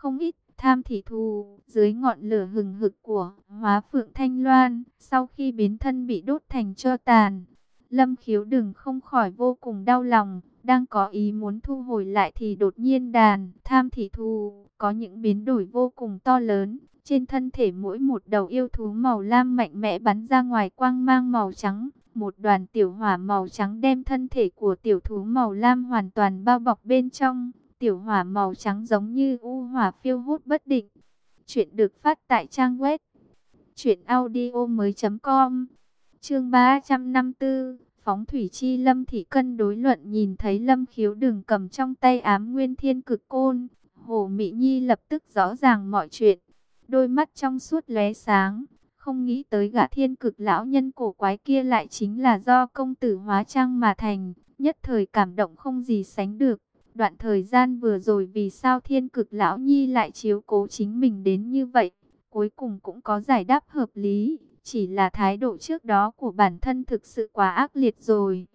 không ít tham thị thù, dưới ngọn lửa hừng hực của hóa phượng thanh loan, sau khi biến thân bị đốt thành cho tàn. Lâm khiếu đừng không khỏi vô cùng đau lòng, đang có ý muốn thu hồi lại thì đột nhiên đàn, tham thị thù, có những biến đổi vô cùng to lớn. Trên thân thể mỗi một đầu yêu thú màu lam mạnh mẽ bắn ra ngoài quang mang màu trắng. Một đoàn tiểu hỏa màu trắng đem thân thể của tiểu thú màu lam hoàn toàn bao bọc bên trong. Tiểu hỏa màu trắng giống như u hỏa phiêu hút bất định. Chuyện được phát tại trang web truyệnaudiomoi.com. Chương 354, phóng thủy chi Lâm thị cân đối luận nhìn thấy Lâm Khiếu đừng cầm trong tay ám nguyên thiên cực côn, Hồ Mỹ Nhi lập tức rõ ràng mọi chuyện, đôi mắt trong suốt lóe sáng, không nghĩ tới gã thiên cực lão nhân cổ quái kia lại chính là do công tử hóa trang mà thành, nhất thời cảm động không gì sánh được. Đoạn thời gian vừa rồi vì sao thiên cực lão nhi lại chiếu cố chính mình đến như vậy, cuối cùng cũng có giải đáp hợp lý, chỉ là thái độ trước đó của bản thân thực sự quá ác liệt rồi.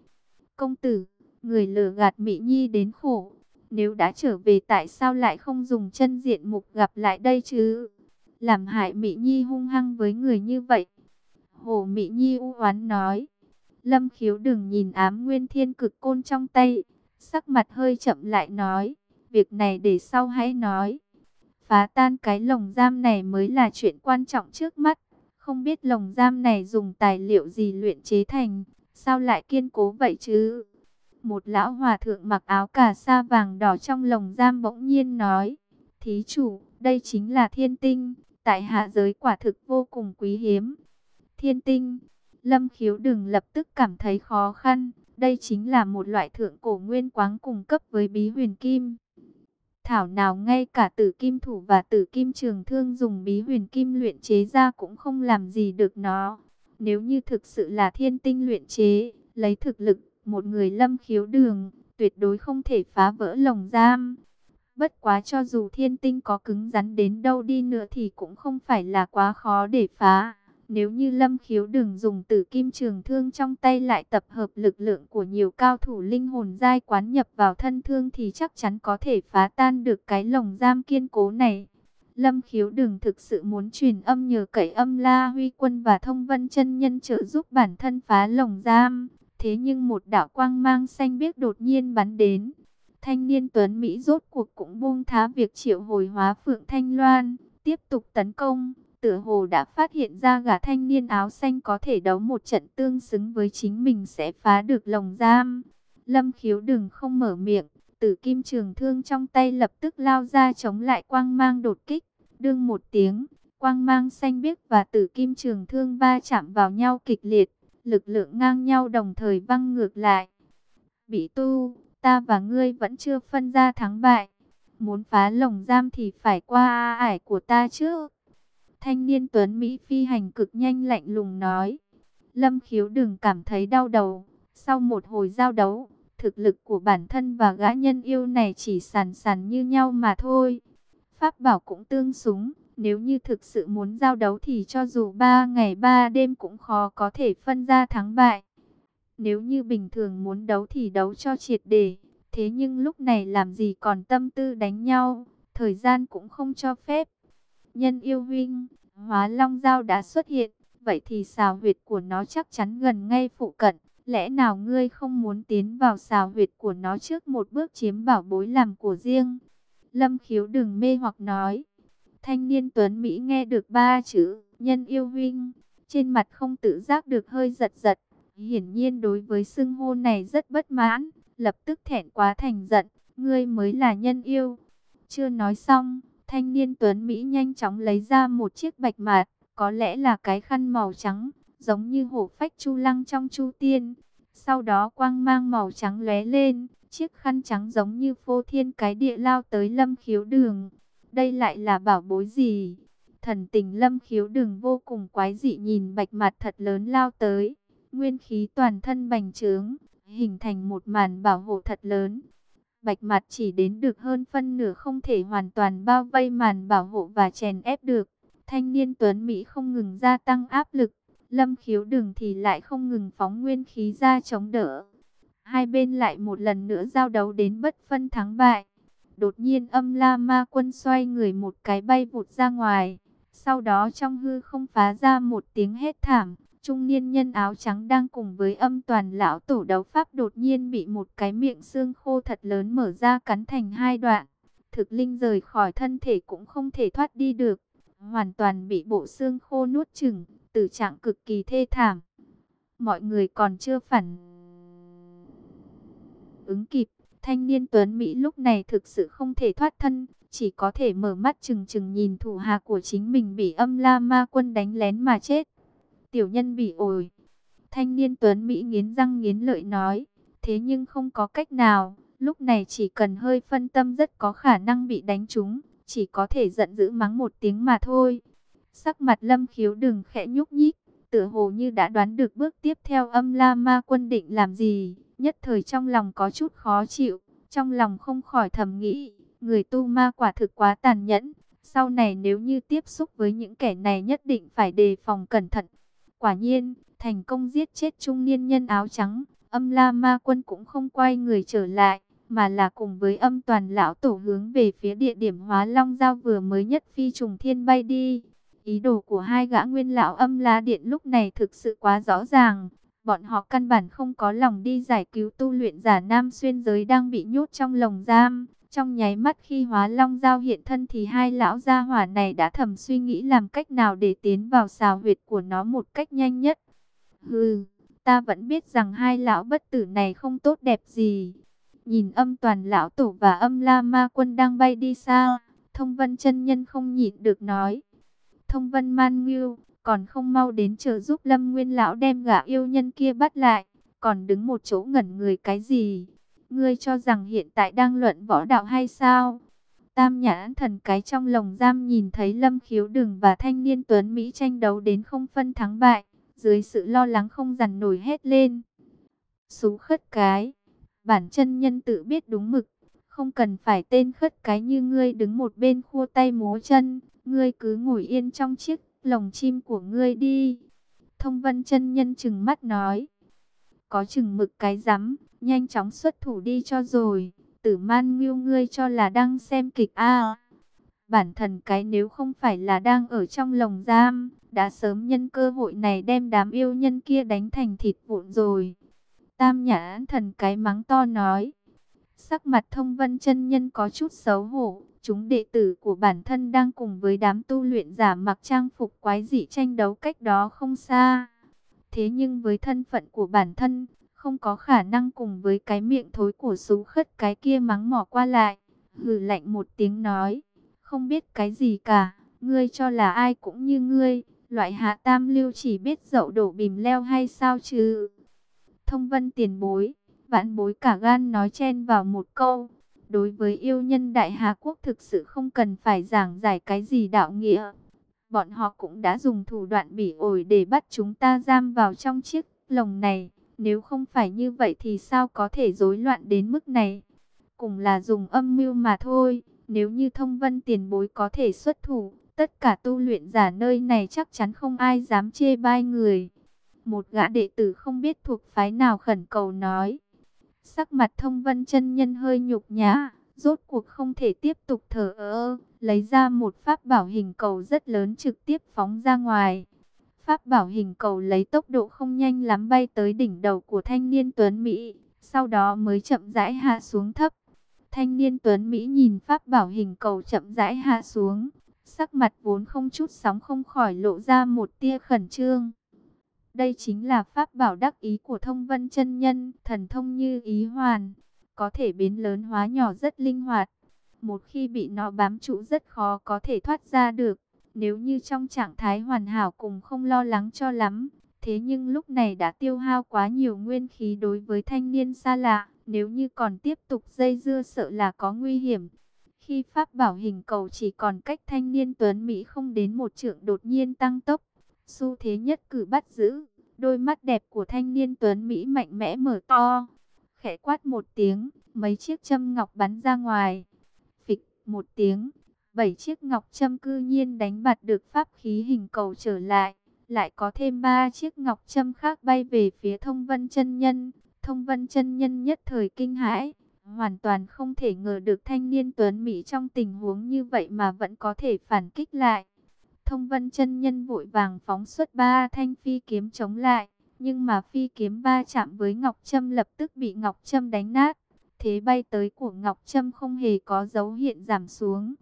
Công tử, người lừa gạt Mỹ Nhi đến khổ, nếu đã trở về tại sao lại không dùng chân diện mục gặp lại đây chứ? Làm hại Mỹ Nhi hung hăng với người như vậy. Hồ Mỹ Nhi u oán nói. Lâm khiếu đừng nhìn ám nguyên thiên cực côn trong tay, Sắc mặt hơi chậm lại nói, việc này để sau hãy nói. Phá tan cái lồng giam này mới là chuyện quan trọng trước mắt. Không biết lồng giam này dùng tài liệu gì luyện chế thành, sao lại kiên cố vậy chứ? Một lão hòa thượng mặc áo cà sa vàng đỏ trong lồng giam bỗng nhiên nói, Thí chủ, đây chính là thiên tinh, tại hạ giới quả thực vô cùng quý hiếm. Thiên tinh, lâm khiếu đừng lập tức cảm thấy khó khăn, đây chính là một loại thượng cổ nguyên quáng cung cấp với bí huyền kim. Thảo nào ngay cả tử kim thủ và tử kim trường thương dùng bí huyền kim luyện chế ra cũng không làm gì được nó. Nếu như thực sự là thiên tinh luyện chế, lấy thực lực, một người lâm khiếu đường, tuyệt đối không thể phá vỡ lồng giam. Bất quá cho dù thiên tinh có cứng rắn đến đâu đi nữa thì cũng không phải là quá khó để phá. Nếu như Lâm Khiếu đừng dùng tử kim trường thương trong tay lại tập hợp lực lượng của nhiều cao thủ linh hồn giai quán nhập vào thân thương thì chắc chắn có thể phá tan được cái lồng giam kiên cố này. Lâm Khiếu đừng thực sự muốn truyền âm nhờ cậy âm La Huy Quân và Thông Vân chân Nhân trợ giúp bản thân phá lồng giam. Thế nhưng một đạo quang mang xanh biếc đột nhiên bắn đến. Thanh niên Tuấn Mỹ rốt cuộc cũng buông thá việc triệu hồi hóa Phượng Thanh Loan, tiếp tục tấn công tựa hồ đã phát hiện ra gã thanh niên áo xanh có thể đấu một trận tương xứng với chính mình sẽ phá được lồng giam. Lâm khiếu đừng không mở miệng, tử kim trường thương trong tay lập tức lao ra chống lại quang mang đột kích. Đương một tiếng, quang mang xanh biếc và tử kim trường thương va chạm vào nhau kịch liệt, lực lượng ngang nhau đồng thời văng ngược lại. Bị tu, ta và ngươi vẫn chưa phân ra thắng bại. Muốn phá lồng giam thì phải qua ải của ta trước. Thanh niên Tuấn Mỹ phi hành cực nhanh lạnh lùng nói. Lâm khiếu đừng cảm thấy đau đầu. Sau một hồi giao đấu, thực lực của bản thân và gã nhân yêu này chỉ sàn sàn như nhau mà thôi. Pháp bảo cũng tương súng. Nếu như thực sự muốn giao đấu thì cho dù ba ngày ba đêm cũng khó có thể phân ra thắng bại. Nếu như bình thường muốn đấu thì đấu cho triệt để. Thế nhưng lúc này làm gì còn tâm tư đánh nhau, thời gian cũng không cho phép. Nhân yêu vinh hóa long dao đã xuất hiện, vậy thì xào huyệt của nó chắc chắn gần ngay phụ cận. Lẽ nào ngươi không muốn tiến vào xào huyệt của nó trước một bước chiếm bảo bối làm của riêng? Lâm khiếu đừng mê hoặc nói. Thanh niên Tuấn Mỹ nghe được ba chữ, nhân yêu vinh trên mặt không tự giác được hơi giật giật. Hiển nhiên đối với xưng hô này rất bất mãn, lập tức thẹn quá thành giận, ngươi mới là nhân yêu. Chưa nói xong, Thanh niên Tuấn Mỹ nhanh chóng lấy ra một chiếc bạch mạt, có lẽ là cái khăn màu trắng, giống như hổ phách chu lăng trong chu tiên. Sau đó quang mang màu trắng lóe lên, chiếc khăn trắng giống như phô thiên cái địa lao tới lâm khiếu đường. Đây lại là bảo bối gì? Thần tình lâm khiếu đường vô cùng quái dị nhìn bạch mặt thật lớn lao tới. Nguyên khí toàn thân bành trướng, hình thành một màn bảo hộ thật lớn. Bạch mặt chỉ đến được hơn phân nửa không thể hoàn toàn bao vây màn bảo hộ và chèn ép được. Thanh niên Tuấn Mỹ không ngừng gia tăng áp lực. Lâm khiếu đường thì lại không ngừng phóng nguyên khí ra chống đỡ. Hai bên lại một lần nữa giao đấu đến bất phân thắng bại. Đột nhiên âm la ma quân xoay người một cái bay vụt ra ngoài. Sau đó trong hư không phá ra một tiếng hét thảm. Trung niên nhân áo trắng đang cùng với âm toàn lão tổ đấu pháp đột nhiên bị một cái miệng xương khô thật lớn mở ra cắn thành hai đoạn. Thực linh rời khỏi thân thể cũng không thể thoát đi được. Hoàn toàn bị bộ xương khô nuốt chừng, tử trạng cực kỳ thê thảm. Mọi người còn chưa phản ứng kịp. Thanh niên Tuấn Mỹ lúc này thực sự không thể thoát thân, chỉ có thể mở mắt chừng chừng nhìn thủ hạ của chính mình bị âm la ma quân đánh lén mà chết. Tiểu nhân bị ổi. Thanh niên Tuấn Mỹ nghiến răng nghiến lợi nói, thế nhưng không có cách nào, lúc này chỉ cần hơi phân tâm rất có khả năng bị đánh trúng, chỉ có thể giận dữ mắng một tiếng mà thôi. Sắc mặt lâm khiếu đừng khẽ nhúc nhích, tựa hồ như đã đoán được bước tiếp theo âm la ma quân định làm gì nhất thời trong lòng có chút khó chịu, trong lòng không khỏi thầm nghĩ, người tu ma quả thực quá tàn nhẫn, sau này nếu như tiếp xúc với những kẻ này nhất định phải đề phòng cẩn thận. Quả nhiên, thành công giết chết trung niên nhân áo trắng, âm la ma quân cũng không quay người trở lại, mà là cùng với âm toàn lão tổ hướng về phía địa điểm hóa long giao vừa mới nhất phi trùng thiên bay đi. Ý đồ của hai gã nguyên lão âm la điện lúc này thực sự quá rõ ràng, Bọn họ căn bản không có lòng đi giải cứu tu luyện giả nam xuyên giới đang bị nhốt trong lồng giam. Trong nháy mắt khi hóa long giao hiện thân thì hai lão gia hỏa này đã thầm suy nghĩ làm cách nào để tiến vào xào huyệt của nó một cách nhanh nhất. Hừ, ta vẫn biết rằng hai lão bất tử này không tốt đẹp gì. Nhìn âm toàn lão tổ và âm la ma quân đang bay đi xa, thông vân chân nhân không nhịn được nói. Thông vân man nghiêu, còn không mau đến chờ giúp Lâm Nguyên lão đem gã yêu nhân kia bắt lại, còn đứng một chỗ ngẩn người cái gì? Ngươi cho rằng hiện tại đang luận võ đạo hay sao? Tam nhãn thần cái trong lồng giam nhìn thấy Lâm Khiếu đường và thanh niên Tuấn Mỹ tranh đấu đến không phân thắng bại, dưới sự lo lắng không dằn nổi hết lên. Xú khất cái, bản chân nhân tự biết đúng mực, không cần phải tên khất cái như ngươi đứng một bên khua tay múa chân, ngươi cứ ngồi yên trong chiếc lồng chim của ngươi đi. Thông vân chân nhân chừng mắt nói. Có chừng mực cái rắm, nhanh chóng xuất thủ đi cho rồi. Tử man nghiêu ngươi cho là đang xem kịch a Bản thần cái nếu không phải là đang ở trong lồng giam, đã sớm nhân cơ hội này đem đám yêu nhân kia đánh thành thịt vụn rồi. Tam nhãn thần cái mắng to nói. Sắc mặt thông vân chân nhân có chút xấu hổ, chúng đệ tử của bản thân đang cùng với đám tu luyện giả mặc trang phục quái dị tranh đấu cách đó không xa. Thế nhưng với thân phận của bản thân, không có khả năng cùng với cái miệng thối của xú khất cái kia mắng mỏ qua lại. Hừ lạnh một tiếng nói, không biết cái gì cả, ngươi cho là ai cũng như ngươi, loại hạ tam lưu chỉ biết dậu đổ bìm leo hay sao chứ. Thông vân tiền bối, vãn bối cả gan nói chen vào một câu Đối với yêu nhân Đại Hà Quốc thực sự không cần phải giảng giải cái gì đạo nghĩa. Bọn họ cũng đã dùng thủ đoạn bỉ ổi để bắt chúng ta giam vào trong chiếc lồng này. Nếu không phải như vậy thì sao có thể rối loạn đến mức này? Cùng là dùng âm mưu mà thôi. Nếu như thông vân tiền bối có thể xuất thủ, tất cả tu luyện giả nơi này chắc chắn không ai dám chê bai người. Một gã đệ tử không biết thuộc phái nào khẩn cầu nói. Sắc mặt thông vân chân nhân hơi nhục nhã, rốt cuộc không thể tiếp tục thở ơ, lấy ra một pháp bảo hình cầu rất lớn trực tiếp phóng ra ngoài. Pháp bảo hình cầu lấy tốc độ không nhanh lắm bay tới đỉnh đầu của thanh niên Tuấn Mỹ, sau đó mới chậm rãi hạ xuống thấp. Thanh niên Tuấn Mỹ nhìn pháp bảo hình cầu chậm rãi hạ xuống, sắc mặt vốn không chút sóng không khỏi lộ ra một tia khẩn trương. Đây chính là pháp bảo đắc ý của thông vân chân nhân, thần thông như ý hoàn, có thể biến lớn hóa nhỏ rất linh hoạt. Một khi bị nó bám trụ rất khó có thể thoát ra được, nếu như trong trạng thái hoàn hảo cùng không lo lắng cho lắm. Thế nhưng lúc này đã tiêu hao quá nhiều nguyên khí đối với thanh niên xa lạ, nếu như còn tiếp tục dây dưa sợ là có nguy hiểm. Khi pháp bảo hình cầu chỉ còn cách thanh niên tuấn Mỹ không đến một trượng đột nhiên tăng tốc, Xu thế nhất cử bắt giữ, đôi mắt đẹp của thanh niên tuấn Mỹ mạnh mẽ mở to. Khẽ quát một tiếng, mấy chiếc châm ngọc bắn ra ngoài. Phịch một tiếng, bảy chiếc ngọc châm cư nhiên đánh bật được pháp khí hình cầu trở lại. Lại có thêm ba chiếc ngọc châm khác bay về phía thông vân chân nhân. Thông vân chân nhân nhất thời kinh hãi, Hoàn toàn không thể ngờ được thanh niên tuấn Mỹ trong tình huống như vậy mà vẫn có thể phản kích lại. Thông vân chân nhân vội vàng phóng xuất ba thanh phi kiếm chống lại. Nhưng mà phi kiếm ba chạm với Ngọc Trâm lập tức bị Ngọc Trâm đánh nát. Thế bay tới của Ngọc Trâm không hề có dấu hiện giảm xuống.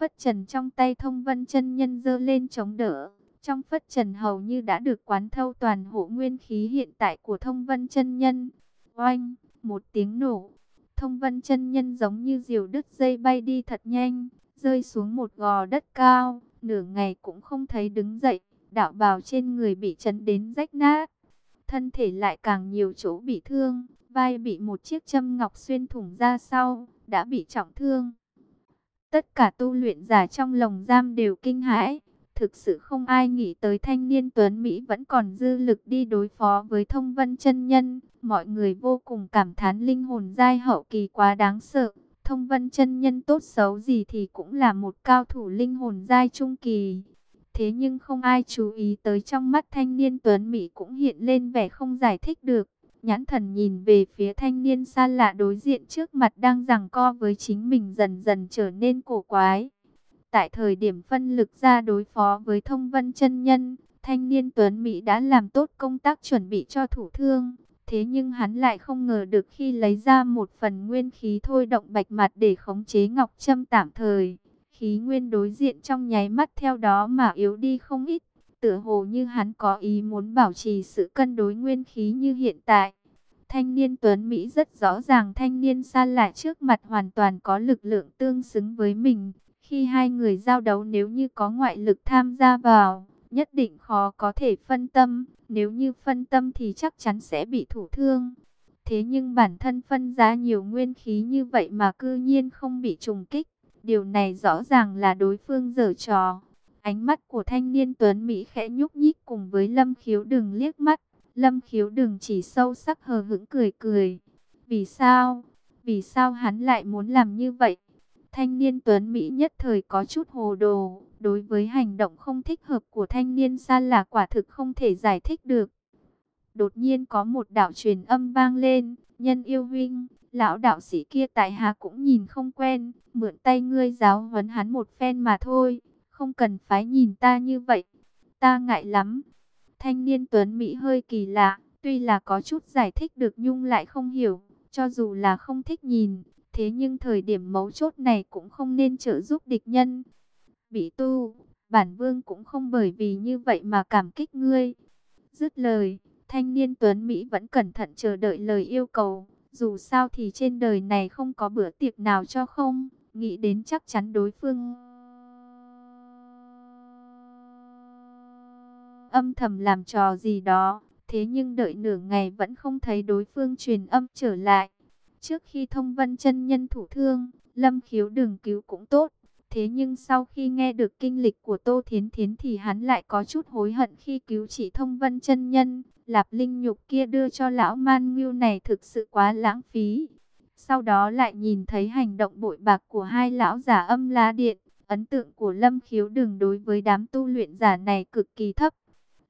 Phất trần trong tay thông vân chân nhân dơ lên chống đỡ. Trong phất trần hầu như đã được quán thâu toàn hộ nguyên khí hiện tại của thông vân chân nhân. Oanh, một tiếng nổ. Thông vân chân nhân giống như diều đứt dây bay đi thật nhanh, rơi xuống một gò đất cao, nửa ngày cũng không thấy đứng dậy, đạo bào trên người bị chấn đến rách nát. Thân thể lại càng nhiều chỗ bị thương, vai bị một chiếc châm ngọc xuyên thủng ra sau, đã bị trọng thương. Tất cả tu luyện giả trong lồng giam đều kinh hãi, thực sự không ai nghĩ tới thanh niên tuấn Mỹ vẫn còn dư lực đi đối phó với thông vân chân nhân. Mọi người vô cùng cảm thán linh hồn giai hậu kỳ quá đáng sợ. Thông vân chân nhân tốt xấu gì thì cũng là một cao thủ linh hồn giai trung kỳ. Thế nhưng không ai chú ý tới trong mắt thanh niên tuấn Mỹ cũng hiện lên vẻ không giải thích được. Nhãn thần nhìn về phía thanh niên xa lạ đối diện trước mặt đang giằng co với chính mình dần dần trở nên cổ quái. Tại thời điểm phân lực ra đối phó với thông vân chân nhân, thanh niên Tuấn Mỹ đã làm tốt công tác chuẩn bị cho thủ thương. Thế nhưng hắn lại không ngờ được khi lấy ra một phần nguyên khí thôi động bạch mặt để khống chế Ngọc Trâm tạm thời. Khí nguyên đối diện trong nháy mắt theo đó mà yếu đi không ít. Tựa hồ như hắn có ý muốn bảo trì sự cân đối nguyên khí như hiện tại. Thanh niên Tuấn Mỹ rất rõ ràng thanh niên xa lạ trước mặt hoàn toàn có lực lượng tương xứng với mình. Khi hai người giao đấu nếu như có ngoại lực tham gia vào, nhất định khó có thể phân tâm. Nếu như phân tâm thì chắc chắn sẽ bị thủ thương. Thế nhưng bản thân phân ra nhiều nguyên khí như vậy mà cư nhiên không bị trùng kích. Điều này rõ ràng là đối phương dở trò. Ánh mắt của thanh niên Tuấn Mỹ khẽ nhúc nhích cùng với Lâm Khiếu đừng liếc mắt. Lâm Khiếu đừng chỉ sâu sắc hờ hững cười cười. Vì sao? Vì sao hắn lại muốn làm như vậy? Thanh niên Tuấn Mỹ nhất thời có chút hồ đồ, đối với hành động không thích hợp của thanh niên xa là quả thực không thể giải thích được. Đột nhiên có một đạo truyền âm vang lên, nhân yêu vinh lão đạo sĩ kia tại hạ cũng nhìn không quen, mượn tay ngươi giáo huấn hắn một phen mà thôi, không cần phải nhìn ta như vậy, ta ngại lắm. Thanh niên Tuấn Mỹ hơi kỳ lạ, tuy là có chút giải thích được nhung lại không hiểu, cho dù là không thích nhìn, Thế nhưng thời điểm mấu chốt này cũng không nên trợ giúp địch nhân. Bị tu, bản vương cũng không bởi vì như vậy mà cảm kích ngươi. Dứt lời, thanh niên Tuấn Mỹ vẫn cẩn thận chờ đợi lời yêu cầu. Dù sao thì trên đời này không có bữa tiệc nào cho không, nghĩ đến chắc chắn đối phương... Âm thầm làm trò gì đó, thế nhưng đợi nửa ngày vẫn không thấy đối phương truyền âm trở lại. Trước khi thông vân chân nhân thủ thương, Lâm Khiếu đường cứu cũng tốt. Thế nhưng sau khi nghe được kinh lịch của Tô Thiến Thiến thì hắn lại có chút hối hận khi cứu chỉ thông vân chân nhân. Lạp linh nhục kia đưa cho lão man ngưu này thực sự quá lãng phí. Sau đó lại nhìn thấy hành động bội bạc của hai lão giả âm la điện. Ấn tượng của Lâm Khiếu đường đối với đám tu luyện giả này cực kỳ thấp.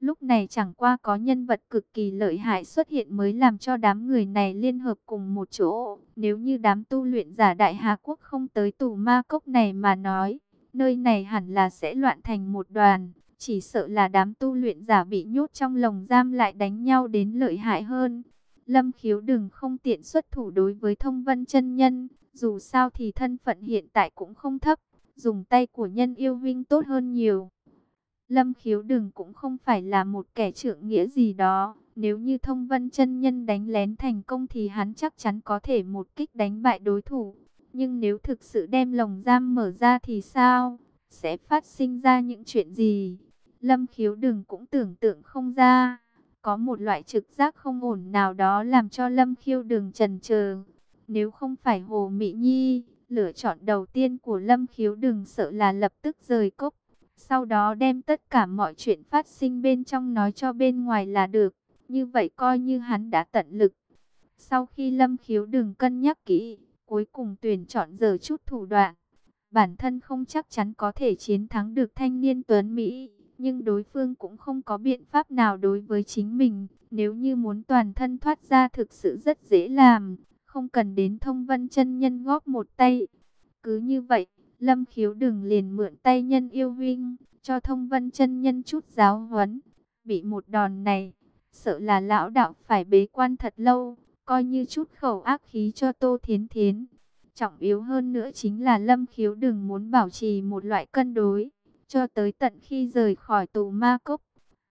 Lúc này chẳng qua có nhân vật cực kỳ lợi hại xuất hiện mới làm cho đám người này liên hợp cùng một chỗ. Nếu như đám tu luyện giả Đại Hà Quốc không tới tù ma cốc này mà nói, nơi này hẳn là sẽ loạn thành một đoàn. Chỉ sợ là đám tu luyện giả bị nhốt trong lồng giam lại đánh nhau đến lợi hại hơn. Lâm khiếu đừng không tiện xuất thủ đối với thông vân chân nhân, dù sao thì thân phận hiện tại cũng không thấp, dùng tay của nhân yêu vinh tốt hơn nhiều. Lâm khiếu đừng cũng không phải là một kẻ trượng nghĩa gì đó. Nếu như thông vân chân nhân đánh lén thành công thì hắn chắc chắn có thể một kích đánh bại đối thủ. Nhưng nếu thực sự đem lồng giam mở ra thì sao? Sẽ phát sinh ra những chuyện gì? Lâm khiếu đừng cũng tưởng tượng không ra. Có một loại trực giác không ổn nào đó làm cho Lâm khiêu đừng trần chờ. Nếu không phải Hồ Mỹ Nhi, lựa chọn đầu tiên của Lâm khiếu đừng sợ là lập tức rời cốc sau đó đem tất cả mọi chuyện phát sinh bên trong nói cho bên ngoài là được. Như vậy coi như hắn đã tận lực. Sau khi Lâm Khiếu đừng cân nhắc kỹ, cuối cùng tuyển chọn giờ chút thủ đoạn. Bản thân không chắc chắn có thể chiến thắng được thanh niên Tuấn Mỹ, nhưng đối phương cũng không có biện pháp nào đối với chính mình. Nếu như muốn toàn thân thoát ra thực sự rất dễ làm, không cần đến thông vân chân nhân góp một tay. Cứ như vậy, Lâm khiếu đừng liền mượn tay nhân yêu huynh, cho thông vân chân nhân chút giáo huấn. Bị một đòn này, sợ là lão đạo phải bế quan thật lâu, coi như chút khẩu ác khí cho Tô Thiến Thiến. Trọng yếu hơn nữa chính là Lâm khiếu đừng muốn bảo trì một loại cân đối, cho tới tận khi rời khỏi tù ma cốc.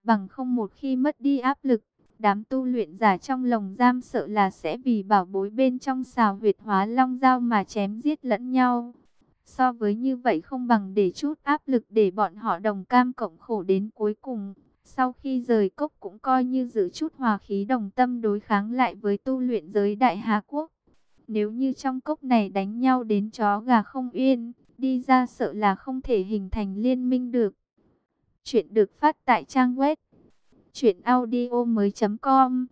Bằng không một khi mất đi áp lực, đám tu luyện giả trong lồng giam sợ là sẽ vì bảo bối bên trong xào huyệt hóa long dao mà chém giết lẫn nhau. So với như vậy không bằng để chút áp lực để bọn họ đồng cam cộng khổ đến cuối cùng. Sau khi rời cốc cũng coi như giữ chút hòa khí đồng tâm đối kháng lại với tu luyện giới Đại Hà Quốc. Nếu như trong cốc này đánh nhau đến chó gà không yên, đi ra sợ là không thể hình thành liên minh được. Chuyện được phát tại trang web truyệnaudiomoi.com.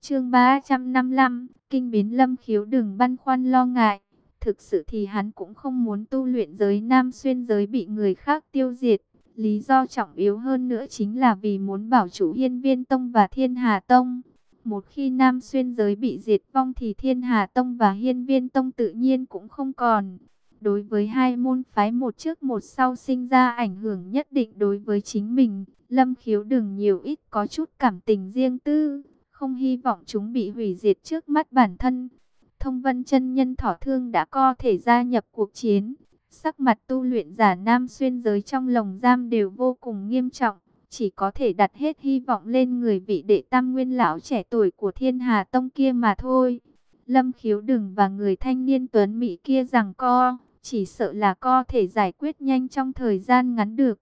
Chương 355, kinh biến Lâm Khiếu đừng băn khoăn lo ngại. Thực sự thì hắn cũng không muốn tu luyện giới nam xuyên giới bị người khác tiêu diệt. Lý do trọng yếu hơn nữa chính là vì muốn bảo chủ hiên viên tông và thiên hà tông. Một khi nam xuyên giới bị diệt vong thì thiên hà tông và hiên viên tông tự nhiên cũng không còn. Đối với hai môn phái một trước một sau sinh ra ảnh hưởng nhất định đối với chính mình. Lâm khiếu đừng nhiều ít có chút cảm tình riêng tư. Không hy vọng chúng bị hủy diệt trước mắt bản thân. Thông vân chân nhân thỏ thương đã co thể gia nhập cuộc chiến. Sắc mặt tu luyện giả nam xuyên giới trong lồng giam đều vô cùng nghiêm trọng. Chỉ có thể đặt hết hy vọng lên người vị đệ tam nguyên lão trẻ tuổi của thiên hà tông kia mà thôi. Lâm khiếu đừng và người thanh niên tuấn Mỹ kia rằng co, chỉ sợ là co thể giải quyết nhanh trong thời gian ngắn được.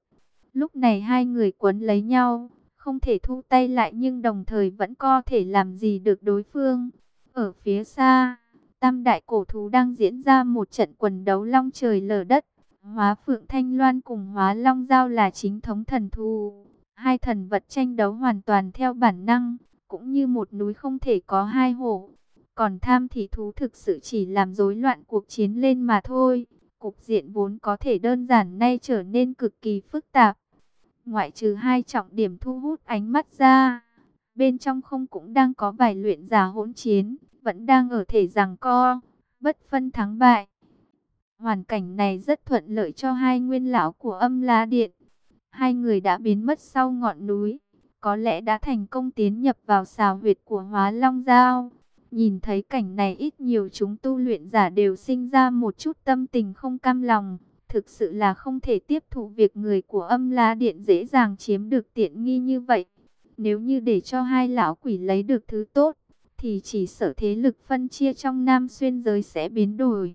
Lúc này hai người quấn lấy nhau, không thể thu tay lại nhưng đồng thời vẫn co thể làm gì được đối phương. Ở phía xa, tam đại cổ thú đang diễn ra một trận quần đấu long trời lở đất. Hóa Phượng Thanh Loan cùng Hóa Long Giao là chính thống thần thú. Hai thần vật tranh đấu hoàn toàn theo bản năng, cũng như một núi không thể có hai hổ. Còn tham thì thú thực sự chỉ làm rối loạn cuộc chiến lên mà thôi. Cục diện vốn có thể đơn giản nay trở nên cực kỳ phức tạp. Ngoại trừ hai trọng điểm thu hút ánh mắt ra, bên trong không cũng đang có vài luyện giả hỗn chiến, vẫn đang ở thể giằng co, bất phân thắng bại. Hoàn cảnh này rất thuận lợi cho hai nguyên lão của âm la điện. Hai người đã biến mất sau ngọn núi, có lẽ đã thành công tiến nhập vào xào huyệt của hóa long giao. Nhìn thấy cảnh này ít nhiều chúng tu luyện giả đều sinh ra một chút tâm tình không cam lòng. Thực sự là không thể tiếp thụ việc người của âm la điện dễ dàng chiếm được tiện nghi như vậy. Nếu như để cho hai lão quỷ lấy được thứ tốt, thì chỉ sở thế lực phân chia trong nam xuyên giới sẽ biến đổi.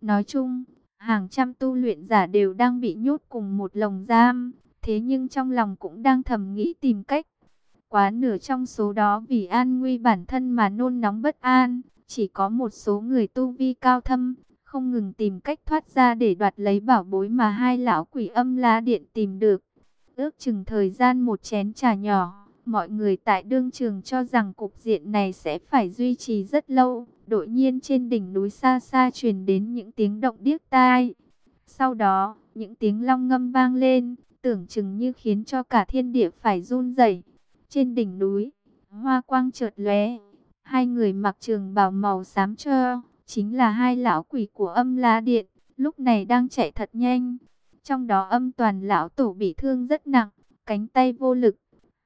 Nói chung, hàng trăm tu luyện giả đều đang bị nhốt cùng một lồng giam, thế nhưng trong lòng cũng đang thầm nghĩ tìm cách. Quá nửa trong số đó vì an nguy bản thân mà nôn nóng bất an, chỉ có một số người tu vi cao thâm, không ngừng tìm cách thoát ra để đoạt lấy bảo bối mà hai lão quỷ âm la điện tìm được. Ước chừng thời gian một chén trà nhỏ, mọi người tại đương trường cho rằng cục diện này sẽ phải duy trì rất lâu. Đột nhiên trên đỉnh núi xa xa truyền đến những tiếng động điếc tai. Sau đó, những tiếng long ngâm vang lên, tưởng chừng như khiến cho cả thiên địa phải run rẩy. Trên đỉnh núi, hoa quang chợt lóe, hai người mặc trường bào màu xám cho, chính là hai lão quỷ của âm la điện, lúc này đang chạy thật nhanh. Trong đó âm toàn lão tổ bị thương rất nặng, cánh tay vô lực,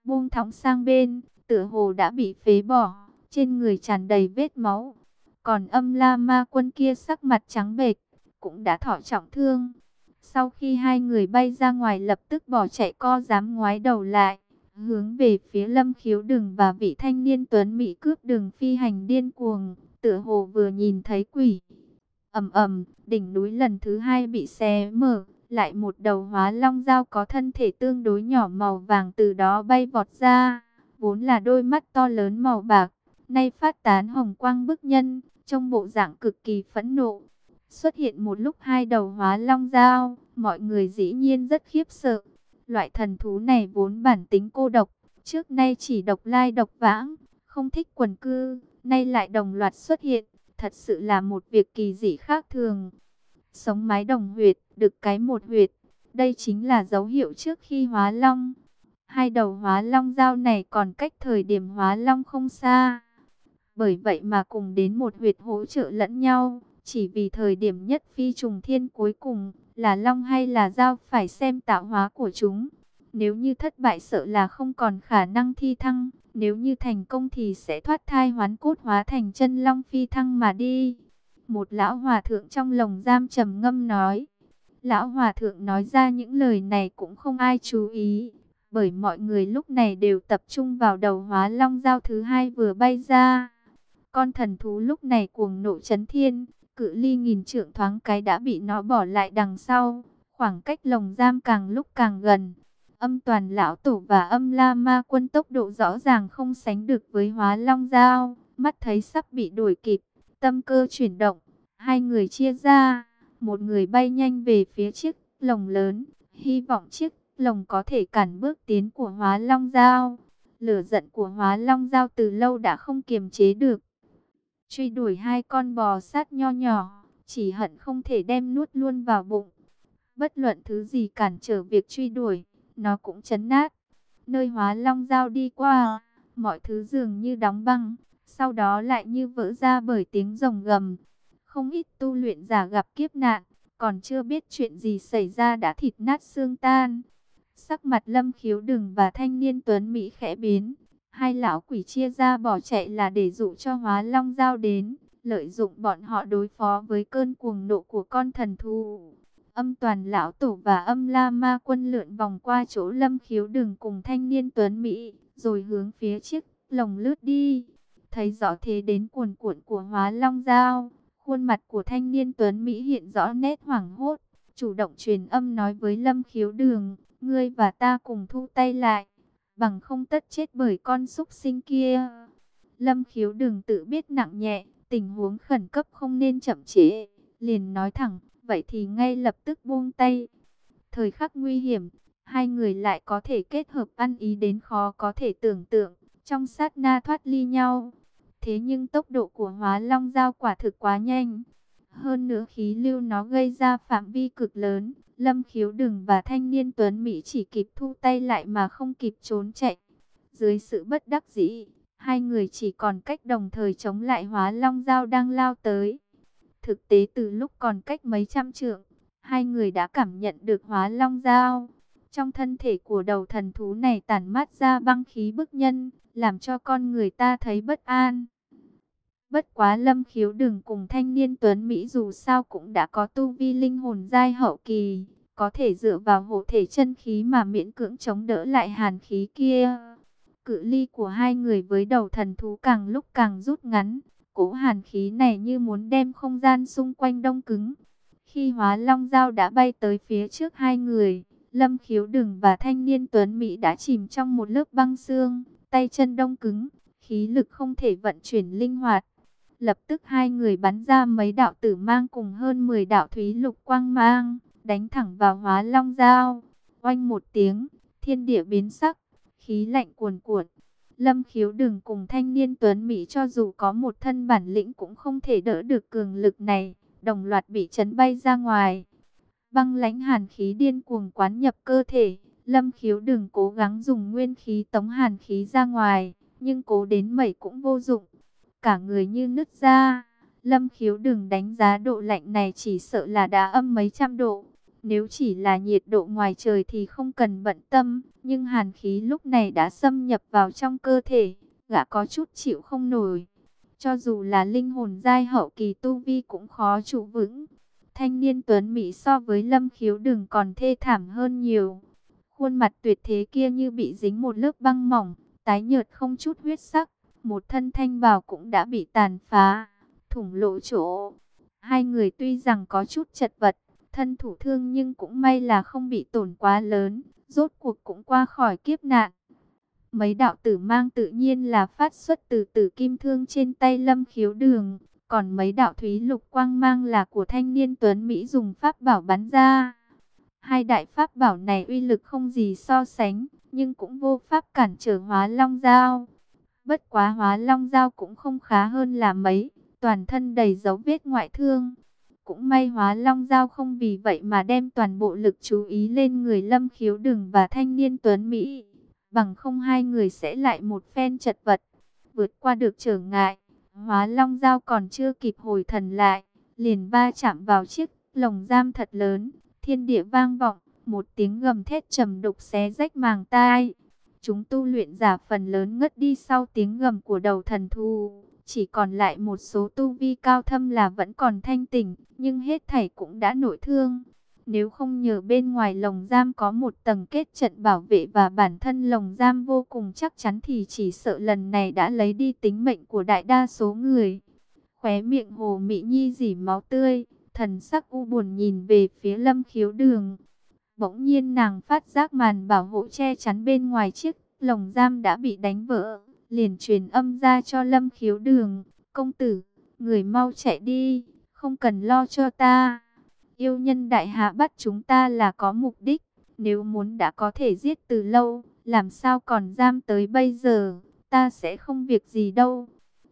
buông thõng sang bên, tựa hồ đã bị phế bỏ, trên người tràn đầy vết máu. Còn âm la ma quân kia sắc mặt trắng bệch, cũng đã thọ trọng thương. Sau khi hai người bay ra ngoài lập tức bỏ chạy co dám ngoái đầu lại, hướng về phía lâm khiếu đường và vị thanh niên tuấn Mỹ cướp đường phi hành điên cuồng tựa hồ vừa nhìn thấy quỷ. ầm ầm, đỉnh núi lần thứ hai bị xé mở, lại một đầu hóa long dao có thân thể tương đối nhỏ màu vàng từ đó bay vọt ra, vốn là đôi mắt to lớn màu bạc, nay phát tán hồng quang bức nhân, trong bộ dạng cực kỳ phẫn nộ. Xuất hiện một lúc hai đầu hóa long dao, mọi người dĩ nhiên rất khiếp sợ. Loại thần thú này vốn bản tính cô độc, trước nay chỉ độc lai độc vãng, không thích quần cư, nay lại đồng loạt xuất hiện, thật sự là một việc kỳ dị khác thường. Sống mái đồng huyệt, được cái một huyệt, đây chính là dấu hiệu trước khi hóa long. Hai đầu hóa long dao này còn cách thời điểm hóa long không xa. Bởi vậy mà cùng đến một huyệt hỗ trợ lẫn nhau, chỉ vì thời điểm nhất phi trùng thiên cuối cùng, là long hay là dao phải xem tạo hóa của chúng. Nếu như thất bại sợ là không còn khả năng thi thăng, nếu như thành công thì sẽ thoát thai hoán cốt hóa thành chân long phi thăng mà đi. Một lão hòa thượng trong lồng giam trầm ngâm nói. Lão hòa thượng nói ra những lời này cũng không ai chú ý, bởi mọi người lúc này đều tập trung vào đầu hóa long giao thứ hai vừa bay ra. Con thần thú lúc này cuồng nộ chấn thiên, cự ly nghìn trượng thoáng cái đã bị nó bỏ lại đằng sau, khoảng cách lồng giam càng lúc càng gần. Âm toàn lão tổ và âm la ma quân tốc độ rõ ràng không sánh được với hóa long giao, mắt thấy sắp bị đuổi kịp, tâm cơ chuyển động, hai người chia ra, một người bay nhanh về phía chiếc lồng lớn, hy vọng chiếc lồng có thể cản bước tiến của hóa long giao. Lửa giận của hóa long giao từ lâu đã không kiềm chế được, truy đuổi hai con bò sát nho nhỏ, chỉ hận không thể đem nuốt luôn vào bụng. Bất luận thứ gì cản trở việc truy đuổi, nó cũng chấn nát. Nơi hóa long giao đi qua, mọi thứ dường như đóng băng, sau đó lại như vỡ ra bởi tiếng rồng gầm. Không ít tu luyện giả gặp kiếp nạn, còn chưa biết chuyện gì xảy ra đã thịt nát xương tan. Sắc mặt lâm khiếu đừng và thanh niên tuấn Mỹ khẽ biến, Hai lão quỷ chia ra bỏ chạy là để dụ cho hóa long giao đến, lợi dụng bọn họ đối phó với cơn cuồng nộ của con thần thú. Âm toàn lão tổ và âm la ma quân lượn vòng qua chỗ lâm khiếu đường cùng thanh niên tuấn Mỹ, rồi hướng phía chiếc lồng lướt đi. Thấy rõ thế đến cuồn cuộn của hóa long dao khuôn mặt của thanh niên tuấn Mỹ hiện rõ nét hoảng hốt, chủ động truyền âm nói với lâm khiếu đường, ngươi và ta cùng thu tay lại bằng không tất chết bởi con súc sinh kia. Lâm khiếu đường tự biết nặng nhẹ, tình huống khẩn cấp không nên chậm trễ, liền nói thẳng, vậy thì ngay lập tức buông tay. Thời khắc nguy hiểm, hai người lại có thể kết hợp ăn ý đến khó có thể tưởng tượng, trong sát na thoát ly nhau. Thế nhưng tốc độ của hóa long giao quả thực quá nhanh. Hơn nữa khí lưu nó gây ra phạm vi cực lớn, Lâm khiếu đừng và thanh niên tuấn Mỹ chỉ kịp thu tay lại mà không kịp trốn chạy. Dưới sự bất đắc dĩ, hai người chỉ còn cách đồng thời chống lại hóa long dao đang lao tới. Thực tế từ lúc còn cách mấy trăm trượng, hai người đã cảm nhận được hóa long dao. Trong thân thể của đầu thần thú này tản mát ra băng khí bức nhân, làm cho con người ta thấy bất an. Bất quá lâm khiếu đừng cùng thanh niên tuấn Mỹ dù sao cũng đã có tu vi linh hồn giai hậu kỳ, có thể dựa vào hộ thể chân khí mà miễn cưỡng chống đỡ lại hàn khí kia. Cự ly của hai người với đầu thần thú càng lúc càng rút ngắn, cố hàn khí này như muốn đem không gian xung quanh đông cứng. Khi hóa long dao đã bay tới phía trước hai người, lâm khiếu đừng và thanh niên tuấn Mỹ đã chìm trong một lớp băng xương, tay chân đông cứng, khí lực không thể vận chuyển linh hoạt. Lập tức hai người bắn ra mấy đạo tử mang cùng hơn 10 đạo thúy lục quang mang, đánh thẳng vào hóa long dao. Oanh một tiếng, thiên địa biến sắc, khí lạnh cuồn cuộn. Lâm khiếu đừng cùng thanh niên tuấn Mỹ cho dù có một thân bản lĩnh cũng không thể đỡ được cường lực này, đồng loạt bị chấn bay ra ngoài. Băng lãnh hàn khí điên cuồng quán nhập cơ thể, lâm khiếu đừng cố gắng dùng nguyên khí tống hàn khí ra ngoài, nhưng cố đến mẩy cũng vô dụng cả người như nứt ra. Lâm khiếu đừng đánh giá độ lạnh này chỉ sợ là đã âm mấy trăm độ. Nếu chỉ là nhiệt độ ngoài trời thì không cần bận tâm, nhưng hàn khí lúc này đã xâm nhập vào trong cơ thể, gã có chút chịu không nổi. Cho dù là linh hồn giai hậu kỳ tu vi cũng khó trụ vững. Thanh niên tuấn Mỹ so với lâm khiếu đừng còn thê thảm hơn nhiều. Khuôn mặt tuyệt thế kia như bị dính một lớp băng mỏng, tái nhợt không chút huyết sắc một thân thanh bào cũng đã bị tàn phá, thủng lộ chỗ. Hai người tuy rằng có chút chật vật, thân thủ thương nhưng cũng may là không bị tổn quá lớn, rốt cuộc cũng qua khỏi kiếp nạn. Mấy đạo tử mang tự nhiên là phát xuất từ tử kim thương trên tay lâm khiếu đường, còn mấy đạo thúy lục quang mang là của thanh niên tuấn Mỹ dùng pháp bảo bắn ra. Hai đại pháp bảo này uy lực không gì so sánh, nhưng cũng vô pháp cản trở hóa long dao. Bất quá hóa long dao cũng không khá hơn là mấy, toàn thân đầy dấu vết ngoại thương. Cũng may hóa long dao không vì vậy mà đem toàn bộ lực chú ý lên người lâm khiếu đừng và thanh niên tuấn Mỹ. Bằng không hai người sẽ lại một phen chật vật, vượt qua được trở ngại. Hóa long dao còn chưa kịp hồi thần lại, liền va chạm vào chiếc lồng giam thật lớn, thiên địa vang vọng, một tiếng gầm thét trầm đục xé rách màng tai. Chúng tu luyện giả phần lớn ngất đi sau tiếng gầm của đầu thần thu, chỉ còn lại một số tu vi cao thâm là vẫn còn thanh tỉnh, nhưng hết thảy cũng đã nội thương. Nếu không nhờ bên ngoài lồng giam có một tầng kết trận bảo vệ và bản thân lồng giam vô cùng chắc chắn thì chỉ sợ lần này đã lấy đi tính mệnh của đại đa số người. Khóe miệng hồ Mỹ Nhi dỉ máu tươi, thần sắc u buồn nhìn về phía lâm khiếu đường. Bỗng nhiên nàng phát giác màn bảo hộ che chắn bên ngoài chiếc lồng giam đã bị đánh vỡ, liền truyền âm ra cho lâm khiếu đường. Công tử, người mau chạy đi, không cần lo cho ta. Yêu nhân đại hạ bắt chúng ta là có mục đích, nếu muốn đã có thể giết từ lâu, làm sao còn giam tới bây giờ, ta sẽ không việc gì đâu.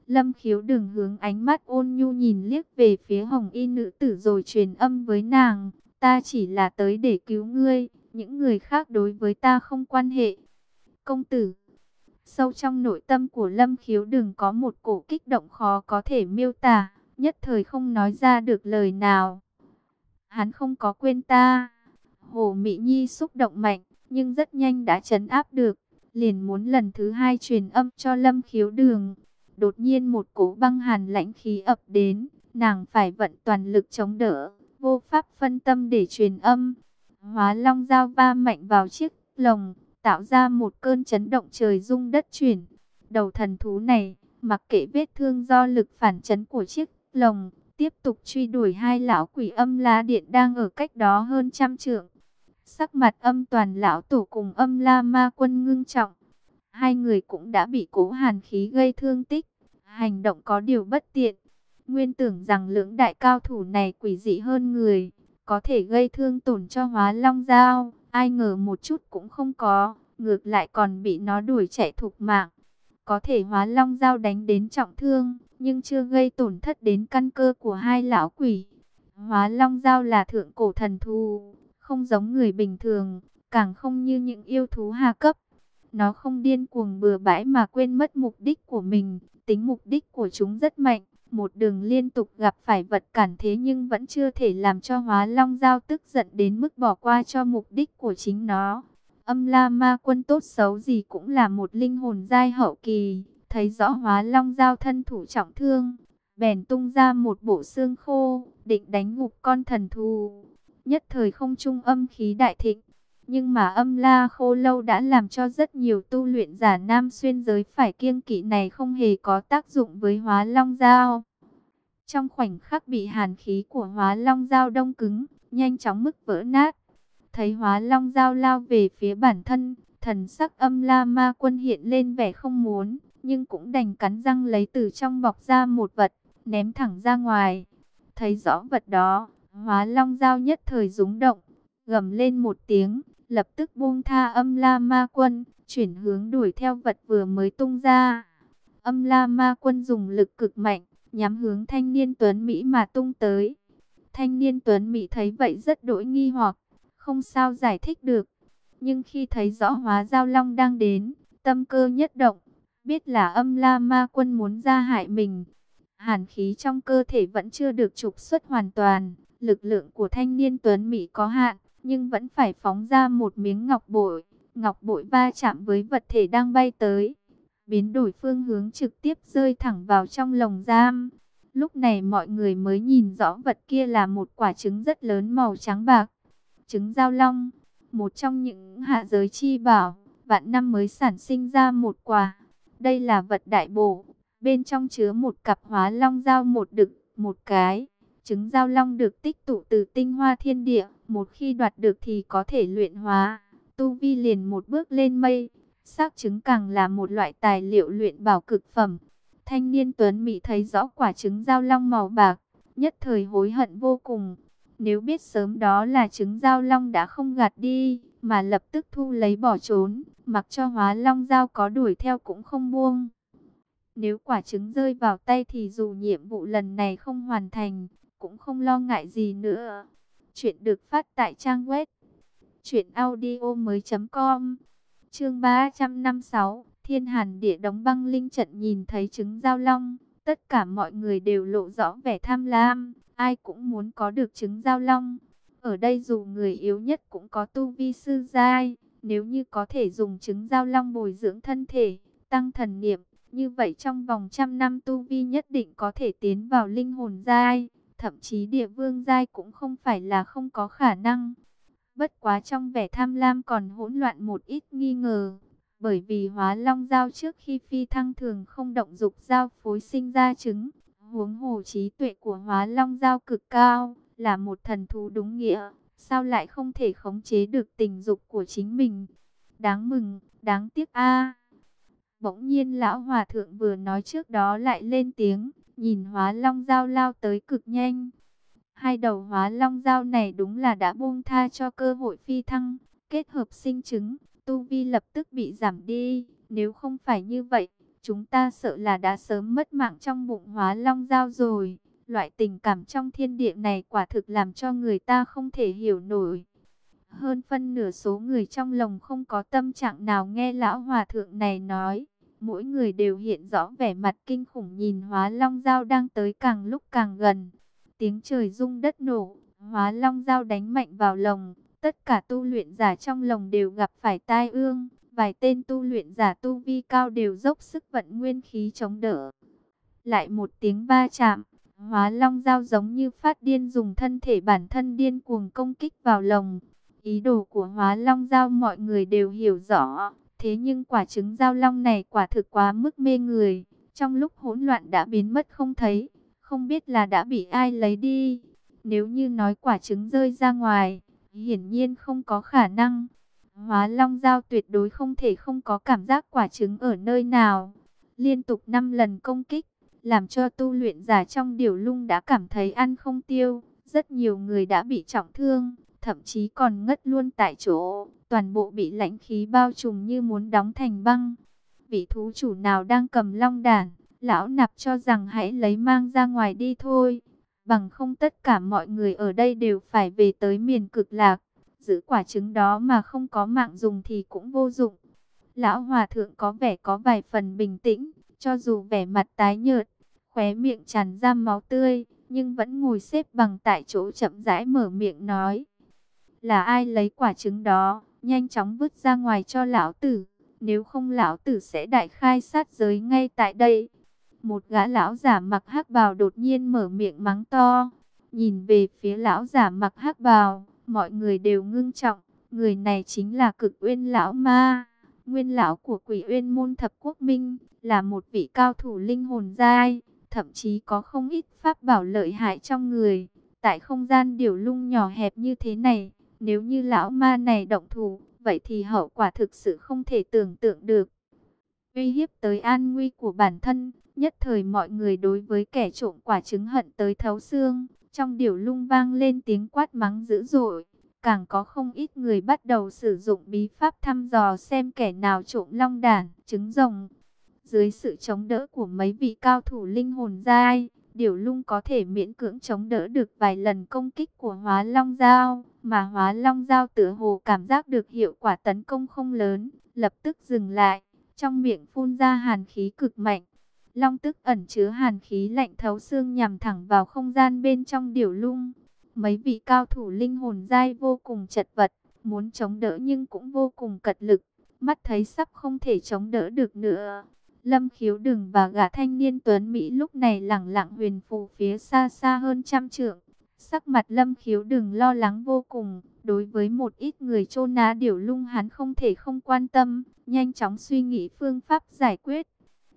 Lâm khiếu đừng hướng ánh mắt ôn nhu nhìn liếc về phía hồng y nữ tử rồi truyền âm với nàng, ta chỉ là tới để cứu ngươi, những người khác đối với ta không quan hệ. Công tử, sâu trong nội tâm của Lâm khiếu đừng có một cổ kích động khó có thể miêu tả, nhất thời không nói ra được lời nào hắn không có quên ta. Hồ Mỹ Nhi xúc động mạnh, nhưng rất nhanh đã chấn áp được, liền muốn lần thứ hai truyền âm cho Lâm Khiếu Đường. Đột nhiên một cỗ băng hàn lãnh khí ập đến, nàng phải vận toàn lực chống đỡ, vô pháp phân tâm để truyền âm. Hóa long dao va mạnh vào chiếc lồng, tạo ra một cơn chấn động trời rung đất chuyển. Đầu thần thú này, mặc kệ vết thương do lực phản chấn của chiếc lồng, tiếp tục truy đuổi hai lão quỷ âm la điện đang ở cách đó hơn trăm trượng. Sắc mặt âm toàn lão tổ cùng âm la ma quân ngưng trọng. Hai người cũng đã bị cố hàn khí gây thương tích. Hành động có điều bất tiện. Nguyên tưởng rằng lưỡng đại cao thủ này quỷ dị hơn người. Có thể gây thương tổn cho hóa long dao Ai ngờ một chút cũng không có. Ngược lại còn bị nó đuổi chạy thục mạng. Có thể hóa long dao đánh đến trọng thương nhưng chưa gây tổn thất đến căn cơ của hai lão quỷ. Hóa Long dao là thượng cổ thần thú, không giống người bình thường, càng không như những yêu thú hạ cấp. Nó không điên cuồng bừa bãi mà quên mất mục đích của mình, tính mục đích của chúng rất mạnh. Một đường liên tục gặp phải vật cản thế nhưng vẫn chưa thể làm cho hóa long giao tức giận đến mức bỏ qua cho mục đích của chính nó. Âm la ma quân tốt xấu gì cũng là một linh hồn giai hậu kỳ, thấy rõ hóa long giao thân thủ trọng thương, bèn tung ra một bộ xương khô, định đánh ngục con thần thù. Nhất thời không trung âm khí đại thịnh, nhưng mà âm la khô lâu đã làm cho rất nhiều tu luyện giả nam xuyên giới phải kiêng kỵ này không hề có tác dụng với hóa long dao Trong khoảnh khắc bị hàn khí của hóa long dao đông cứng, nhanh chóng mức vỡ nát. Thấy hóa long dao lao về phía bản thân, thần sắc âm la ma quân hiện lên vẻ không muốn, nhưng cũng đành cắn răng lấy từ trong bọc ra một vật, ném thẳng ra ngoài. Thấy rõ vật đó, hóa long dao nhất thời rúng động, gầm lên một tiếng, lập tức buông tha âm la ma quân, chuyển hướng đuổi theo vật vừa mới tung ra. Âm la ma quân dùng lực cực mạnh, nhắm hướng thanh niên tuấn Mỹ mà tung tới. Thanh niên tuấn Mỹ thấy vậy rất đổi nghi hoặc, không sao giải thích được. Nhưng khi thấy rõ hóa giao long đang đến, tâm cơ nhất động, biết là âm la ma quân muốn ra hại mình. Hàn khí trong cơ thể vẫn chưa được trục xuất hoàn toàn, lực lượng của thanh niên tuấn Mỹ có hạn, nhưng vẫn phải phóng ra một miếng ngọc bội. Ngọc bội va chạm với vật thể đang bay tới, biến đổi phương hướng trực tiếp rơi thẳng vào trong lồng giam. Lúc này mọi người mới nhìn rõ vật kia là một quả trứng rất lớn màu trắng bạc. Trứng giao long, một trong những hạ giới chi bảo, vạn năm mới sản sinh ra một quả. Đây là vật đại bổ, bên trong chứa một cặp hóa long dao một đực, một cái. Trứng giao long được tích tụ từ tinh hoa thiên địa, một khi đoạt được thì có thể luyện hóa. Tu vi liền một bước lên mây, xác trứng càng là một loại tài liệu luyện bảo cực phẩm. Thanh niên Tuấn Mỹ thấy rõ quả trứng giao long màu bạc, nhất thời hối hận vô cùng. Nếu biết sớm đó là trứng giao long đã không gạt đi, mà lập tức thu lấy bỏ trốn, mặc cho hóa long giao có đuổi theo cũng không buông. Nếu quả trứng rơi vào tay thì dù nhiệm vụ lần này không hoàn thành, cũng không lo ngại gì nữa. Chuyện được phát tại trang web truyệnaudiomoi.com. Chương 356, Thiên Hàn Địa đóng băng linh trận nhìn thấy trứng giao long, Tất cả mọi người đều lộ rõ vẻ tham lam, ai cũng muốn có được trứng giao long. Ở đây dù người yếu nhất cũng có tu vi sư giai, nếu như có thể dùng trứng giao long bồi dưỡng thân thể, tăng thần niệm, như vậy trong vòng trăm năm tu vi nhất định có thể tiến vào linh hồn giai, thậm chí địa vương giai cũng không phải là không có khả năng. Bất quá trong vẻ tham lam còn hỗn loạn một ít nghi ngờ, bởi vì hóa long giao trước khi phi thăng thường không động dục giao phối sinh ra trứng, huống hồ trí tuệ của hóa long giao cực cao, là một thần thú đúng nghĩa, sao lại không thể khống chế được tình dục của chính mình. Đáng mừng, đáng tiếc a. Bỗng nhiên lão hòa thượng vừa nói trước đó lại lên tiếng, nhìn hóa long giao lao tới cực nhanh. Hai đầu hóa long giao này đúng là đã buông tha cho cơ hội phi thăng, kết hợp sinh chứng tu vi lập tức bị giảm đi. Nếu không phải như vậy, chúng ta sợ là đã sớm mất mạng trong bụng hóa long giao rồi. Loại tình cảm trong thiên địa này quả thực làm cho người ta không thể hiểu nổi. Hơn phân nửa số người trong lòng không có tâm trạng nào nghe lão hòa thượng này nói. Mỗi người đều hiện rõ vẻ mặt kinh khủng nhìn hóa long dao đang tới càng lúc càng gần. Tiếng trời rung đất nổ, hóa long dao đánh mạnh vào lồng. Tất cả tu luyện giả trong lồng đều gặp phải tai ương. Vài tên tu luyện giả tu vi cao đều dốc sức vận nguyên khí chống đỡ. Lại một tiếng va chạm, hóa long dao giống như phát điên dùng thân thể bản thân điên cuồng công kích vào lồng. Ý đồ của hóa long dao mọi người đều hiểu rõ. Thế nhưng quả trứng giao long này quả thực quá mức mê người. Trong lúc hỗn loạn đã biến mất không thấy. Không biết là đã bị ai lấy đi. Nếu như nói quả trứng rơi ra ngoài. Hiển nhiên không có khả năng. Hóa long giao tuyệt đối không thể không có cảm giác quả trứng ở nơi nào. Liên tục 5 lần công kích. Làm cho tu luyện giả trong điều lung đã cảm thấy ăn không tiêu. Rất nhiều người đã bị trọng thương. Thậm chí còn ngất luôn tại chỗ toàn bộ bị lãnh khí bao trùm như muốn đóng thành băng. Vị thú chủ nào đang cầm long đàn, lão nạp cho rằng hãy lấy mang ra ngoài đi thôi. Bằng không tất cả mọi người ở đây đều phải về tới miền cực lạc. Giữ quả trứng đó mà không có mạng dùng thì cũng vô dụng. Lão hòa thượng có vẻ có vài phần bình tĩnh, cho dù vẻ mặt tái nhợt, khóe miệng tràn ra máu tươi, nhưng vẫn ngồi xếp bằng tại chỗ chậm rãi mở miệng nói. Là ai lấy quả trứng đó? nhanh chóng vứt ra ngoài cho lão tử, nếu không lão tử sẽ đại khai sát giới ngay tại đây. Một gã lão giả mặc hắc bào đột nhiên mở miệng mắng to, nhìn về phía lão giả mặc hắc bào, mọi người đều ngưng trọng, người này chính là Cực Uyên lão ma, nguyên lão của Quỷ Uyên môn thập quốc minh, là một vị cao thủ linh hồn giai, thậm chí có không ít pháp bảo lợi hại trong người. Tại không gian điều lung nhỏ hẹp như thế này, nếu như lão ma này động thủ, vậy thì hậu quả thực sự không thể tưởng tượng được. Uy hiếp tới an nguy của bản thân, nhất thời mọi người đối với kẻ trộm quả trứng hận tới thấu xương. Trong điều lung vang lên tiếng quát mắng dữ dội, càng có không ít người bắt đầu sử dụng bí pháp thăm dò xem kẻ nào trộm long đàn, trứng rồng. Dưới sự chống đỡ của mấy vị cao thủ linh hồn giai, Điều lung có thể miễn cưỡng chống đỡ được vài lần công kích của hóa long dao, mà hóa long dao tựa hồ cảm giác được hiệu quả tấn công không lớn, lập tức dừng lại, trong miệng phun ra hàn khí cực mạnh. Long tức ẩn chứa hàn khí lạnh thấu xương nhằm thẳng vào không gian bên trong điều lung. Mấy vị cao thủ linh hồn dai vô cùng chật vật, muốn chống đỡ nhưng cũng vô cùng cật lực, mắt thấy sắp không thể chống đỡ được nữa. Lâm khiếu đừng và gã thanh niên tuấn Mỹ lúc này lẳng lặng huyền phù phía xa xa hơn trăm trượng. Sắc mặt lâm khiếu đừng lo lắng vô cùng. Đối với một ít người chôn ná điều lung hắn không thể không quan tâm. Nhanh chóng suy nghĩ phương pháp giải quyết.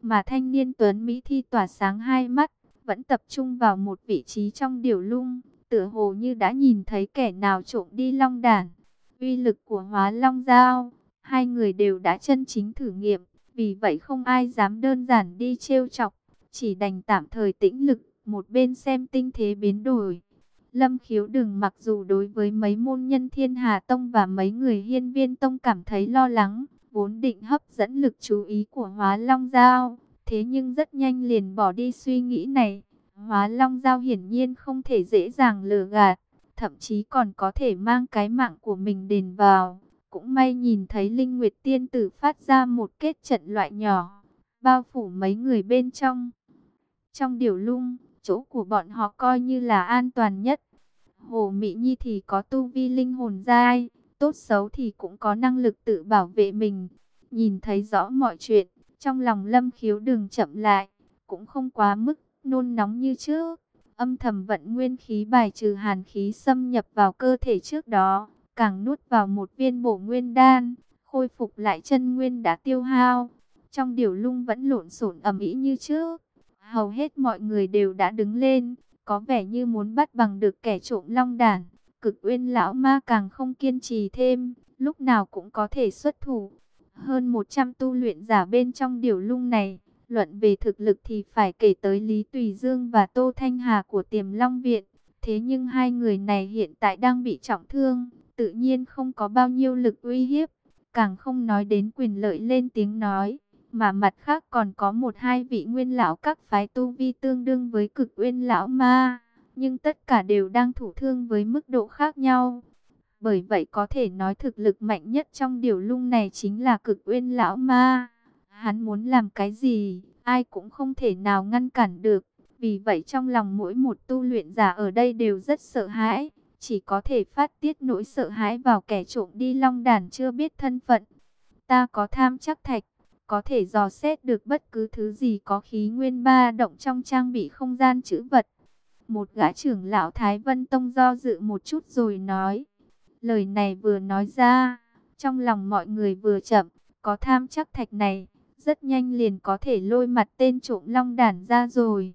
Mà thanh niên tuấn Mỹ thi tỏa sáng hai mắt. Vẫn tập trung vào một vị trí trong điều lung. Tựa hồ như đã nhìn thấy kẻ nào trộm đi long đàn. Uy lực của hóa long dao. Hai người đều đã chân chính thử nghiệm vì vậy không ai dám đơn giản đi trêu chọc, chỉ đành tạm thời tĩnh lực, một bên xem tinh thế biến đổi. Lâm khiếu đừng mặc dù đối với mấy môn nhân thiên hà tông và mấy người hiên viên tông cảm thấy lo lắng, vốn định hấp dẫn lực chú ý của hóa long giao, thế nhưng rất nhanh liền bỏ đi suy nghĩ này. Hóa long giao hiển nhiên không thể dễ dàng lừa gạt, thậm chí còn có thể mang cái mạng của mình đền vào. Cũng may nhìn thấy Linh Nguyệt Tiên Tử phát ra một kết trận loại nhỏ, bao phủ mấy người bên trong. Trong điều lung, chỗ của bọn họ coi như là an toàn nhất. Hồ Mỹ Nhi thì có tu vi linh hồn giai, tốt xấu thì cũng có năng lực tự bảo vệ mình. Nhìn thấy rõ mọi chuyện, trong lòng lâm khiếu đường chậm lại, cũng không quá mức nôn nóng như trước. Âm thầm vận nguyên khí bài trừ hàn khí xâm nhập vào cơ thể trước đó, càng nuốt vào một viên bổ nguyên đan, khôi phục lại chân nguyên đã tiêu hao. Trong điều lung vẫn lộn xộn ầm ĩ như trước, hầu hết mọi người đều đã đứng lên, có vẻ như muốn bắt bằng được kẻ trộm long đàn. Cực uyên lão ma càng không kiên trì thêm, lúc nào cũng có thể xuất thủ. Hơn 100 tu luyện giả bên trong điều lung này, luận về thực lực thì phải kể tới Lý Tùy Dương và Tô Thanh Hà của tiềm long viện. Thế nhưng hai người này hiện tại đang bị trọng thương, tự nhiên không có bao nhiêu lực uy hiếp, càng không nói đến quyền lợi lên tiếng nói. Mà mặt khác còn có một hai vị nguyên lão các phái tu vi tương đương với cực uyên lão ma, nhưng tất cả đều đang thủ thương với mức độ khác nhau. Bởi vậy có thể nói thực lực mạnh nhất trong điều lung này chính là cực uyên lão ma. Hắn muốn làm cái gì, ai cũng không thể nào ngăn cản được. Vì vậy trong lòng mỗi một tu luyện giả ở đây đều rất sợ hãi. Chỉ có thể phát tiết nỗi sợ hãi vào kẻ trộm đi long đàn chưa biết thân phận. Ta có tham chắc thạch, có thể dò xét được bất cứ thứ gì có khí nguyên ba động trong trang bị không gian chữ vật. Một gã trưởng lão Thái Vân Tông do dự một chút rồi nói. Lời này vừa nói ra, trong lòng mọi người vừa chậm, có tham chắc thạch này, rất nhanh liền có thể lôi mặt tên trộm long đàn ra rồi.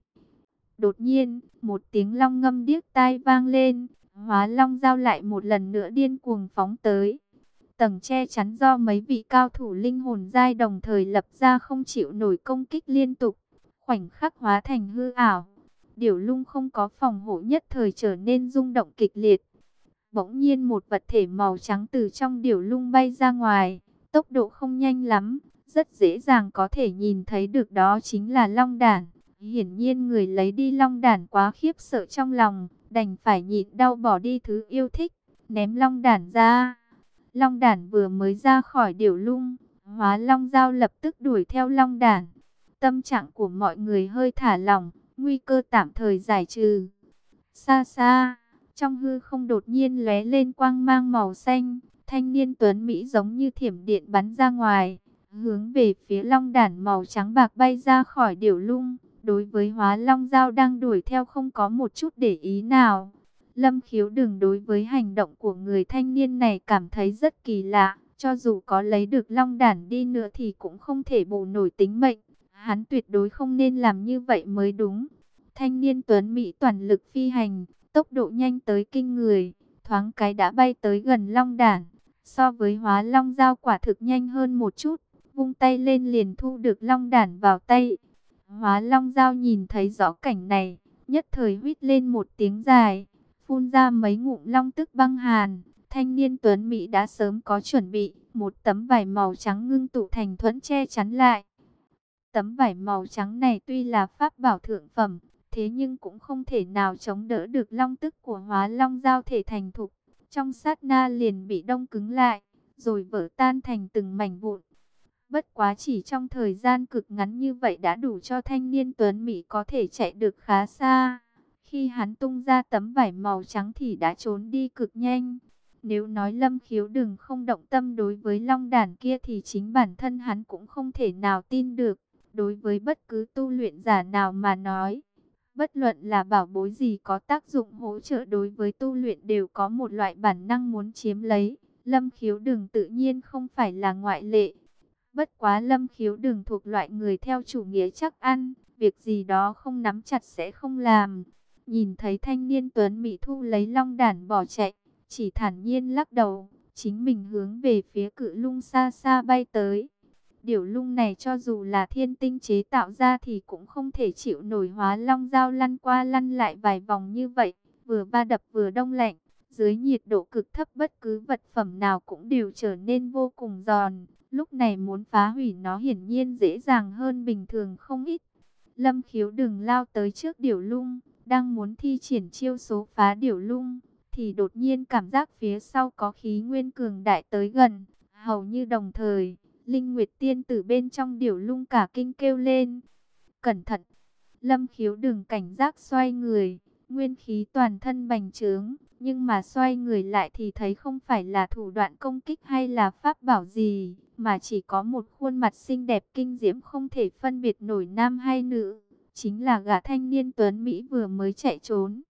Đột nhiên, một tiếng long ngâm điếc tai vang lên, hóa long giao lại một lần nữa điên cuồng phóng tới. Tầng che chắn do mấy vị cao thủ linh hồn giai đồng thời lập ra không chịu nổi công kích liên tục, khoảnh khắc hóa thành hư ảo. điều lung không có phòng hộ nhất thời trở nên rung động kịch liệt. Bỗng nhiên một vật thể màu trắng từ trong điều lung bay ra ngoài, tốc độ không nhanh lắm, rất dễ dàng có thể nhìn thấy được đó chính là long đản. Hiển nhiên người lấy đi long đản quá khiếp sợ trong lòng, đành phải nhịn đau bỏ đi thứ yêu thích, ném long đản ra. Long đản vừa mới ra khỏi điểu lung, hóa long dao lập tức đuổi theo long đản. Tâm trạng của mọi người hơi thả lỏng, nguy cơ tạm thời giải trừ. Xa xa, trong hư không đột nhiên lóe lên quang mang màu xanh, thanh niên tuấn Mỹ giống như thiểm điện bắn ra ngoài, hướng về phía long đản màu trắng bạc bay ra khỏi điểu lung. Đối với hóa long giao đang đuổi theo không có một chút để ý nào. Lâm khiếu đừng đối với hành động của người thanh niên này cảm thấy rất kỳ lạ. Cho dù có lấy được long đản đi nữa thì cũng không thể bù nổi tính mệnh. Hắn tuyệt đối không nên làm như vậy mới đúng. Thanh niên tuấn Mỹ toàn lực phi hành, tốc độ nhanh tới kinh người, thoáng cái đã bay tới gần long đản. So với hóa long giao quả thực nhanh hơn một chút, vung tay lên liền thu được long đản vào tay. Hóa long giao nhìn thấy rõ cảnh này, nhất thời huýt lên một tiếng dài, phun ra mấy ngụm long tức băng hàn. Thanh niên tuấn Mỹ đã sớm có chuẩn bị, một tấm vải màu trắng ngưng tụ thành thuẫn che chắn lại. Tấm vải màu trắng này tuy là pháp bảo thượng phẩm, thế nhưng cũng không thể nào chống đỡ được long tức của hóa long giao thể thành thục. Trong sát na liền bị đông cứng lại, rồi vỡ tan thành từng mảnh vụn. Bất quá chỉ trong thời gian cực ngắn như vậy đã đủ cho thanh niên Tuấn Mỹ có thể chạy được khá xa. Khi hắn tung ra tấm vải màu trắng thì đã trốn đi cực nhanh. Nếu nói lâm khiếu đừng không động tâm đối với long đàn kia thì chính bản thân hắn cũng không thể nào tin được. Đối với bất cứ tu luyện giả nào mà nói, bất luận là bảo bối gì có tác dụng hỗ trợ đối với tu luyện đều có một loại bản năng muốn chiếm lấy. Lâm khiếu đừng tự nhiên không phải là ngoại lệ. Bất quá lâm khiếu đừng thuộc loại người theo chủ nghĩa chắc ăn, việc gì đó không nắm chặt sẽ không làm. Nhìn thấy thanh niên tuấn Mỹ thu lấy long đàn bỏ chạy, chỉ thản nhiên lắc đầu, chính mình hướng về phía cự lung xa xa bay tới. Điều lung này cho dù là thiên tinh chế tạo ra thì cũng không thể chịu nổi hóa long dao lăn qua lăn lại vài vòng như vậy, vừa va đập vừa đông lạnh. Dưới nhiệt độ cực thấp bất cứ vật phẩm nào cũng đều trở nên vô cùng giòn. Lúc này muốn phá hủy nó hiển nhiên dễ dàng hơn bình thường không ít. Lâm khiếu đừng lao tới trước điểu lung, đang muốn thi triển chiêu số phá điểu lung, thì đột nhiên cảm giác phía sau có khí nguyên cường đại tới gần, hầu như đồng thời, Linh Nguyệt Tiên từ bên trong điểu lung cả kinh kêu lên. Cẩn thận! Lâm khiếu đừng cảnh giác xoay người, nguyên khí toàn thân bành trướng, nhưng mà xoay người lại thì thấy không phải là thủ đoạn công kích hay là pháp bảo gì, mà chỉ có một khuôn mặt xinh đẹp kinh diễm không thể phân biệt nổi nam hay nữ, chính là gã thanh niên tuấn Mỹ vừa mới chạy trốn.